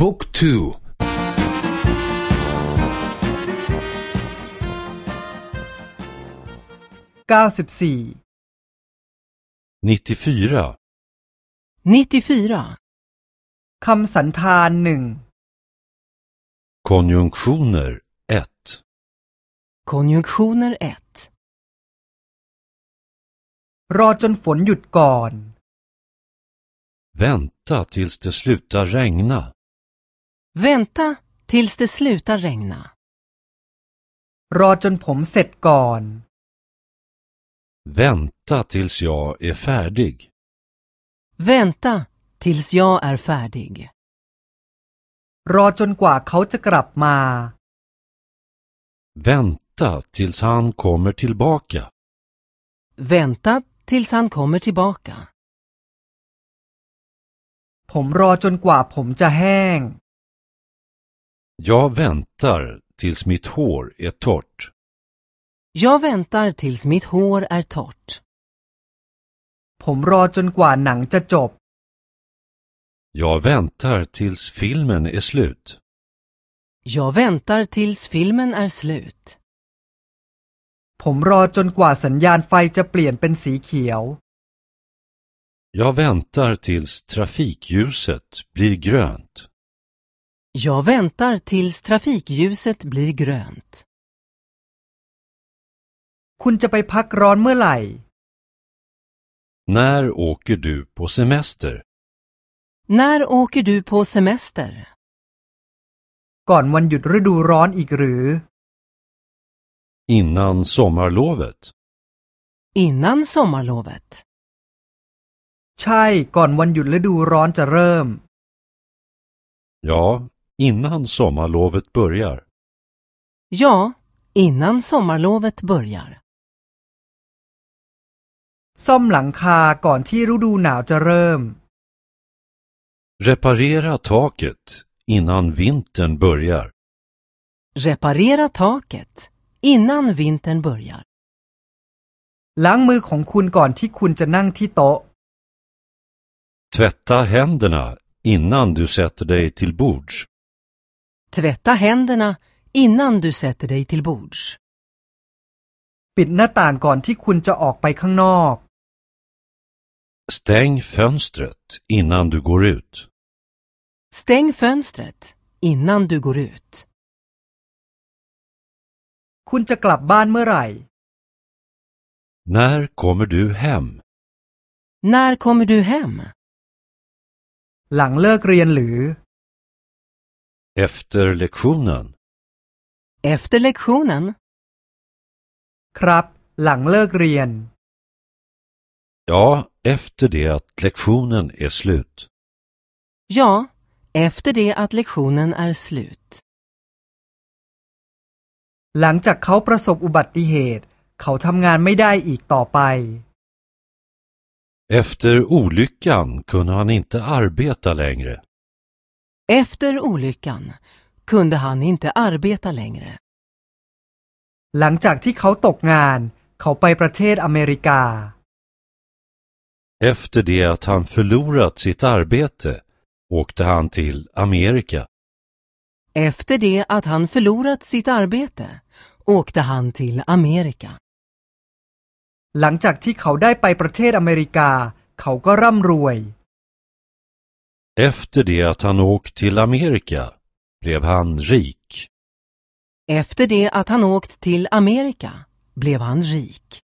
บุ๊กทูเก้าสิบสี่ 94. 94. คำสันธานหนึ่ง Konjunktioner 1. Konjunktioner 1. รอจนฝนหยุดก่อน Vänta tills det slutar regna. Vänta tills det slutar regna. รอจนผมเสร็จก่อน Vänta tills jag är färdig. Vänta tills jag är färdig. รอจนกว่าเขาจะกลับมา Vänta tills han kommer tillbaka. Vänta tills han kommer tillbaka. ผมรอจนกว่าผมจะแห้ง Jag väntar tills mitt hår är torrt. Jag väntar tills mitt hår är torrt. ผมรอจนกว่าหนังจะจบ Jag väntar tills filmen är slut. Jag väntar tills filmen är slut. ผมรอจนกว่าสัญญาณไฟจะเปลี่ยนเป็นสีเขียว Jag väntar tills trafikljuset blir grönt. Jag väntar tills trafikljuset blir grönt. คุณจะไปพักร้อนเมื่อไหร่ När åker du på semester? När åker du på semester? ก่อนวันหยุดฤดูร้อนอีกหรือ Innan sommarlovet? Innan sommarlovet. ใช่ก่อนวันหยุดฤดูร้อนจะเริ่ม Ja, innan sommarlovet börjar. Ja, innan sommarlovet börjar. ซ่อมหลังคาก่อนที่ฤดูหนาวจะเริ่ม Reparera taket innan vintern börjar. Reparera taket innan vintern börjar. ล้างมือของคุณก่อนที่คุณจะนั่งที่โต๊ะ Tvätta händerna innan du sätter dig till bords. Tvätta händerna innan du sätter dig till bords. ปิดหน้าต่างก่อนที่คุณจะออกไปข้างนอก Stäng fönstret innan du går ut. Stäng fönstret innan du går ut. คุณจะกลับบ้านเมื่อไหร่ När kommer du hem? När kommer du hem? หลังเลิกเรียนหรือ Efter lektionen? Efter lektionen? ครับ หลังเลิกเรียน Ja, efter det att lektionen är slut. Ja, efter det att lektionen är slut. หลังจากเขาประสบอุบัติเหตุ เขาทำงานไม่ได้อีกต่อไป Efter olyckan kunde han inte arbeta längre. Efter olyckan kunde han inte arbeta längre. หลังจากที่เขาตกงาน เขาไปประเทศอเมริกา Efter det att han förlorat sitt arbete åkte han till Amerika. Efter det att han förlorat sitt arbete åkte han till Amerika. หลังจากที่เขาได้ไปประเทศอเมริกา เขาก็ร่ำรวย efter det att han åkt till Amerika blev han rik. Efter det att han åkt till Amerika blev han rik.